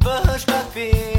buzz puppy.